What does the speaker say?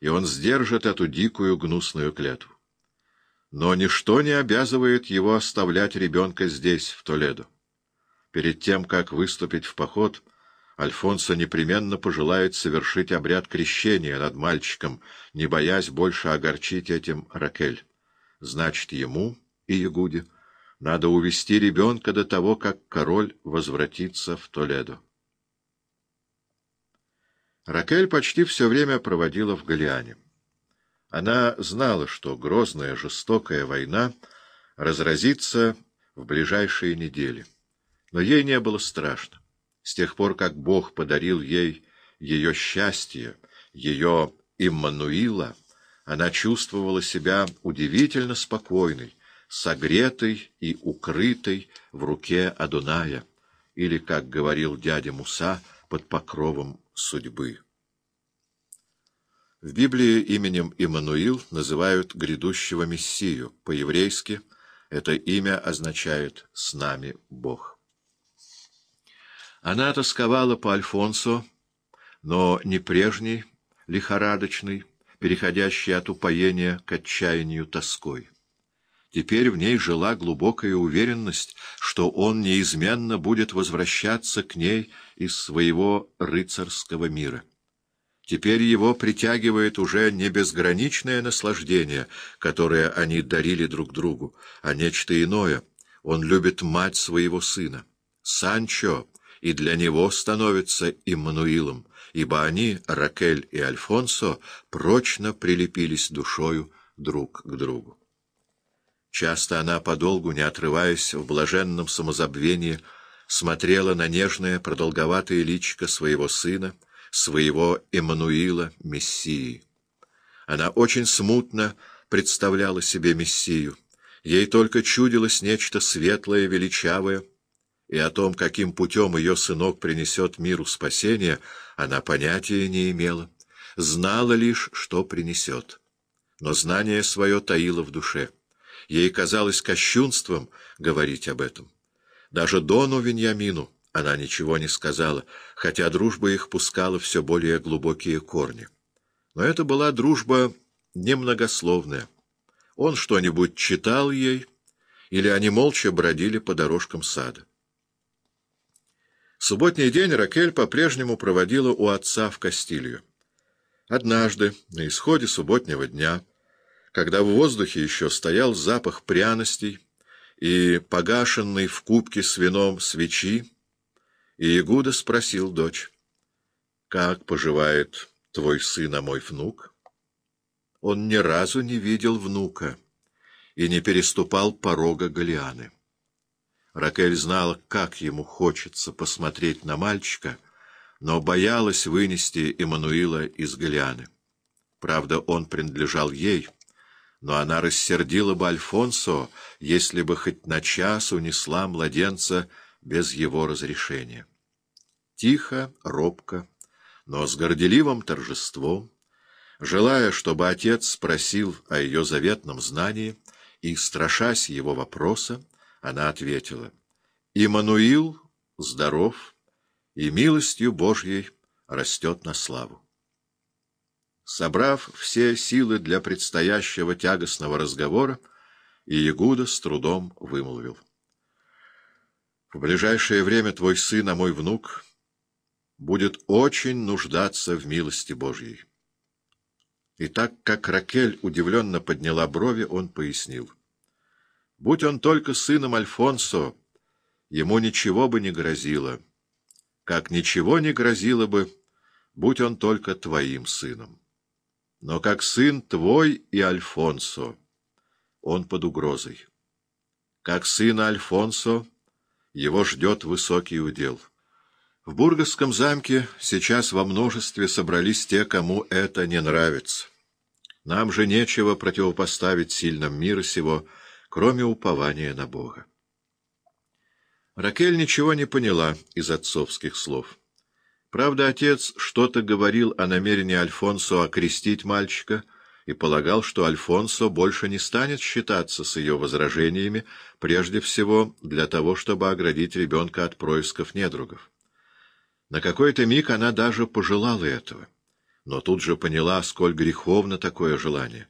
и он сдержит эту дикую гнусную клятву. Но ничто не обязывает его оставлять ребенка здесь, в Толедо. Перед тем, как выступить в поход, Альфонсо непременно пожелает совершить обряд крещения над мальчиком, не боясь больше огорчить этим Ракель. Значит, ему и Ягуде надо увести ребенка до того, как король возвратится в Толедо. Ракель почти все время проводила в Галиане. Она знала, что грозная жестокая война разразится в ближайшие недели. Но ей не было страшно. С тех пор, как Бог подарил ей ее счастье, ее Иммануила, она чувствовала себя удивительно спокойной, согретой и укрытой в руке Адуная, или, как говорил дядя Муса, под покровом судьбы. В Библии именем Иммануил называют грядущего Мессию. По-еврейски это имя означает «с нами Бог». Она тосковала по Альфонсо, но не прежней, лихорадочной, переходящей от упоения к отчаянию тоской. Теперь в ней жила глубокая уверенность, что он неизменно будет возвращаться к ней из своего рыцарского мира. Теперь его притягивает уже не безграничное наслаждение, которое они дарили друг другу, а нечто иное. Он любит мать своего сына. Санчо и для него становится Иммануилом, ибо они, Ракель и Альфонсо, прочно прилепились душою друг к другу. Часто она, подолгу не отрываясь в блаженном самозабвении, смотрела на нежное продолговатое личико своего сына, своего Эммануила, Мессии. Она очень смутно представляла себе Мессию. Ей только чудилось нечто светлое, величавое, и о том, каким путем ее сынок принесет миру спасение, она понятия не имела, знала лишь, что принесет. Но знание свое таило в душе. Ей казалось кощунством говорить об этом. Даже Дону Веньямину она ничего не сказала, хотя дружба их пускала все более глубокие корни. Но это была дружба немногословная. Он что-нибудь читал ей, или они молча бродили по дорожкам сада. Субботний день Ракель по-прежнему проводила у отца в Кастилью. Однажды, на исходе субботнего дня, когда в воздухе еще стоял запах пряностей и погашенный в кубке с вином свечи, и Игуда спросил дочь, «Как поживает твой сын, а мой внук?» Он ни разу не видел внука и не переступал порога Голианы. Ракель знала, как ему хочется посмотреть на мальчика, но боялась вынести Эммануила из Голианы. Правда, он принадлежал ей, но она рассердила бы Альфонсо, если бы хоть на час унесла младенца без его разрешения. Тихо, робко, но с горделивым торжеством, желая, чтобы отец спросил о ее заветном знании, и, страшась его вопроса, она ответила, «Иммануил здоров и милостью Божьей растет на славу». Собрав все силы для предстоящего тягостного разговора, Иегуда с трудом вымолвил. В ближайшее время твой сын, а мой внук, будет очень нуждаться в милости Божьей. И так как Ракель удивленно подняла брови, он пояснил. Будь он только сыном Альфонсо, ему ничего бы не грозило, как ничего не грозило бы, будь он только твоим сыном. Но как сын твой и Альфонсо, он под угрозой. Как сына Альфонсо, его ждет высокий удел. В Бургасском замке сейчас во множестве собрались те, кому это не нравится. Нам же нечего противопоставить сильным мира сего, кроме упования на Бога. Ракель ничего не поняла из отцовских слов. Правда, отец что-то говорил о намерении Альфонсо окрестить мальчика и полагал, что Альфонсо больше не станет считаться с ее возражениями, прежде всего для того, чтобы оградить ребенка от происков недругов. На какой-то миг она даже пожелала этого. но тут же поняла, сколь греховно такое желание —